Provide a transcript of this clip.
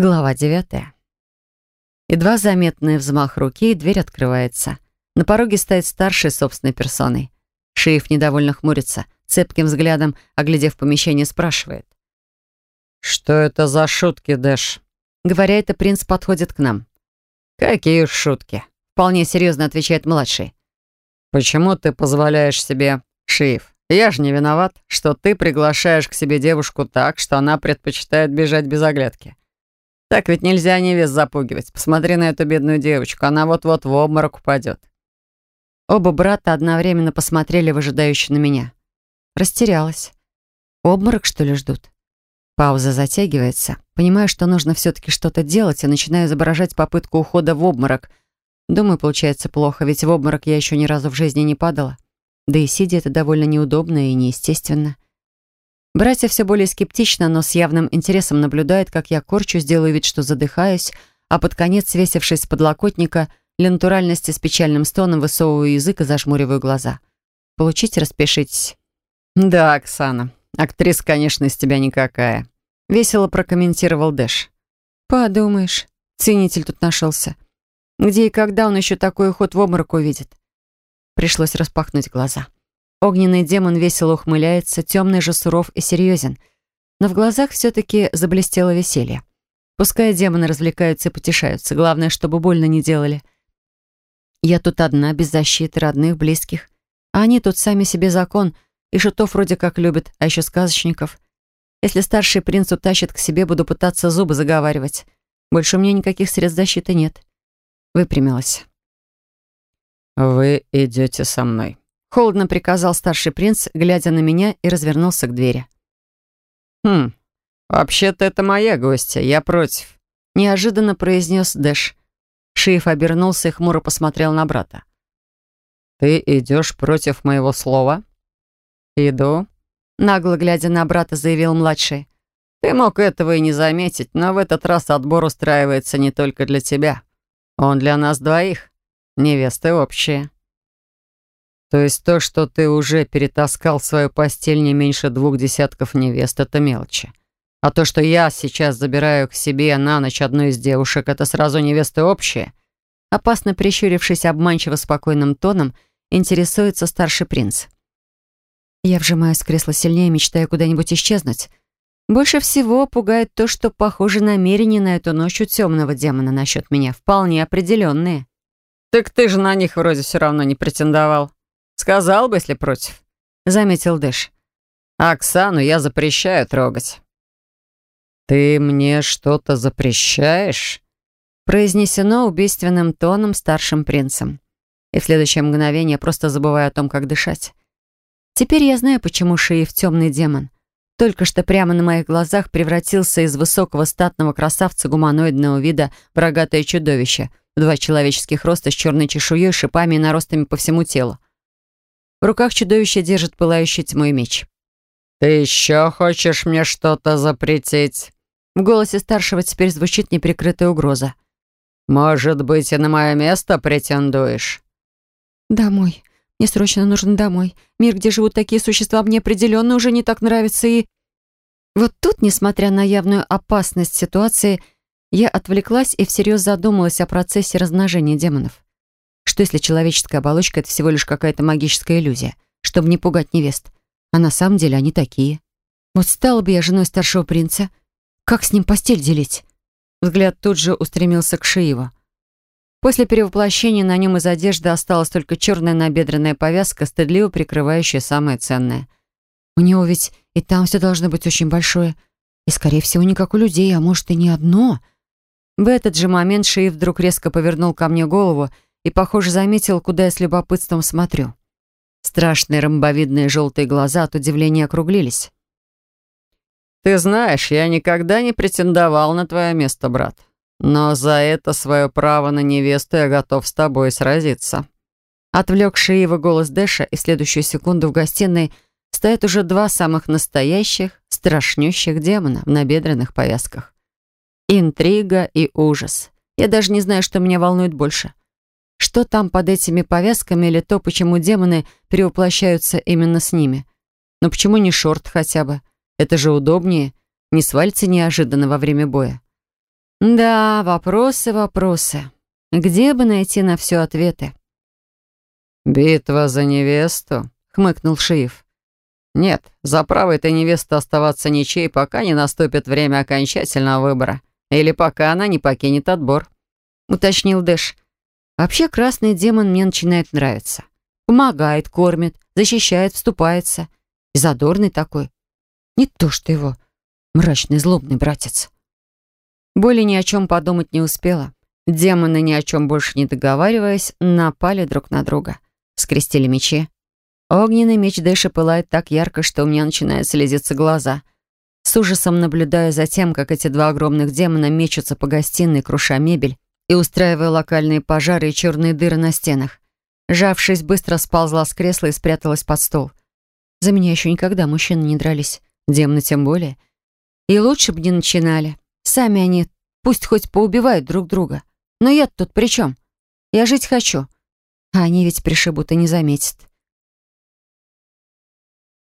Глава девятая. Едва заметный взмах руки, и дверь открывается. На пороге стоит старший собственной персоной. Шиев недовольно хмурится, цепким взглядом, оглядев помещение, спрашивает. «Что это за шутки, Дэш?» Говоря это, принц подходит к нам. «Какие шутки?» Вполне серьезно отвечает младший. «Почему ты позволяешь себе, Шиев? Я же не виноват, что ты приглашаешь к себе девушку так, что она предпочитает бежать без оглядки. Так ведь нельзя невест запугивать. Посмотри на эту бедную девочку, она вот-вот в обморок упадет. Оба брата одновременно посмотрели выжидающе на меня. Растерялась. Обморок, что ли, ждут? Пауза затягивается. Понимаю, что нужно все-таки что-то делать, и начинаю изображать попытку ухода в обморок. Думаю, получается плохо, ведь в обморок я еще ни разу в жизни не падала. Да и сидя это довольно неудобно и неестественно. Братья все более скептично, но с явным интересом наблюдают, как я корчу, сделаю вид, что задыхаюсь, а под конец, свесившись с подлокотника, для натуральности с печальным стоном высовываю язык и зажмуриваю глаза. Получите, распишитесь. «Да, Оксана, актриса, конечно, из тебя никакая», — весело прокомментировал Дэш. «Подумаешь, ценитель тут нашелся. Где и когда он еще такой уход в обморок увидит?» Пришлось распахнуть глаза. Огненный демон весело ухмыляется, темный же суров и серьезен. Но в глазах все-таки заблестело веселье. Пускай демоны развлекаются и потешаются, главное, чтобы больно не делали. Я тут одна, без защиты, родных, близких. А они тут сами себе закон, и шутов вроде как любят, а еще сказочников. Если старший принц утащит к себе, буду пытаться зубы заговаривать. Больше у меня никаких средств защиты нет. Выпрямилась. «Вы идете со мной», Холодно приказал старший принц, глядя на меня, и развернулся к двери. «Хм, вообще-то это моя гостья, я против», — неожиданно произнес Дэш. Шиев обернулся и хмуро посмотрел на брата. «Ты идешь против моего слова?» «Иду», — нагло глядя на брата, заявил младший. «Ты мог этого и не заметить, но в этот раз отбор устраивается не только для тебя. Он для нас двоих. Невесты общие». То есть то, что ты уже перетаскал в свою постель не меньше двух десятков невест, это мелочи. А то, что я сейчас забираю к себе на ночь одну из девушек, это сразу невесты общие? Опасно прищурившись обманчиво спокойным тоном, интересуется старший принц. Я вжимаюсь в кресло сильнее, мечтая куда-нибудь исчезнуть. Больше всего пугает то, что, похоже, намерения на эту ночь у темного демона насчет меня вполне определенные. «Так ты же на них вроде все равно не претендовал», «Сказал бы, если против», — заметил Дэш. «Оксану я запрещаю трогать». «Ты мне что-то запрещаешь?» произнесено убийственным тоном старшим принцем. И в следующее мгновение просто забываю о том, как дышать. Теперь я знаю, почему Шиев темный демон. Только что прямо на моих глазах превратился из высокого статного красавца гуманоидного вида в рогатое чудовище, два человеческих роста с черной чешуей, шипами и наростами по всему телу. В руках чудовище держит пылающий тьмой меч. «Ты еще хочешь мне что-то запретить?» В голосе старшего теперь звучит неприкрытая угроза. «Может быть, и на мое место претендуешь?» «Домой. Мне срочно нужно домой. Мир, где живут такие существа, мне определенно уже не так нравится и...» Вот тут, несмотря на явную опасность ситуации, я отвлеклась и всерьез задумалась о процессе размножения демонов. Что если человеческая оболочка — это всего лишь какая-то магическая иллюзия, чтобы не пугать невест? А на самом деле они такие. Вот стала бы я женой старшего принца. Как с ним постель делить? Взгляд тут же устремился к Шиеву. После перевоплощения на нем из одежды осталась только черная набедренная повязка, стыдливо прикрывающая самое ценное. У него ведь и там все должно быть очень большое. И, скорее всего, не как у людей, а может, и не одно. В этот же момент Шиев вдруг резко повернул ко мне голову и, похоже, заметил, куда я с любопытством смотрю. Страшные ромбовидные желтые глаза от удивления округлились. «Ты знаешь, я никогда не претендовал на твое место, брат. Но за это свое право на невесту я готов с тобой сразиться». Отвлекший его голос Дэша, и следующую секунду в гостиной стоят уже два самых настоящих, страшнющих демона в набедренных повязках. Интрига и ужас. Я даже не знаю, что меня волнует больше. Что там под этими повязками или то, почему демоны перевоплощаются именно с ними? Но почему не шорт хотя бы? Это же удобнее. Не свалится неожиданно во время боя. Да, вопросы, вопросы. Где бы найти на все ответы? «Битва за невесту», — хмыкнул Шиев. «Нет, за право этой невесты оставаться ничей, пока не наступит время окончательного выбора. Или пока она не покинет отбор», — уточнил Дэш. «Вообще красный демон мне начинает нравиться. Помогает, кормит, защищает, вступается. И задорный такой. Не то что его мрачный злобный братец». Более ни о чем подумать не успела. Демоны, ни о чем больше не договариваясь, напали друг на друга. Скрестили мечи. Огненный меч Дэша пылает так ярко, что у меня начинают слезиться глаза. С ужасом наблюдая за тем, как эти два огромных демона мечутся по гостиной, круша мебель и устраивая локальные пожары и черные дыры на стенах. Жавшись, быстро сползла с кресла и спряталась под стол. За меня еще никогда мужчины не дрались, демоны тем более. И лучше бы не начинали. Сами они пусть хоть поубивают друг друга. Но я тут при чем? Я жить хочу. А они ведь пришибут и не заметят.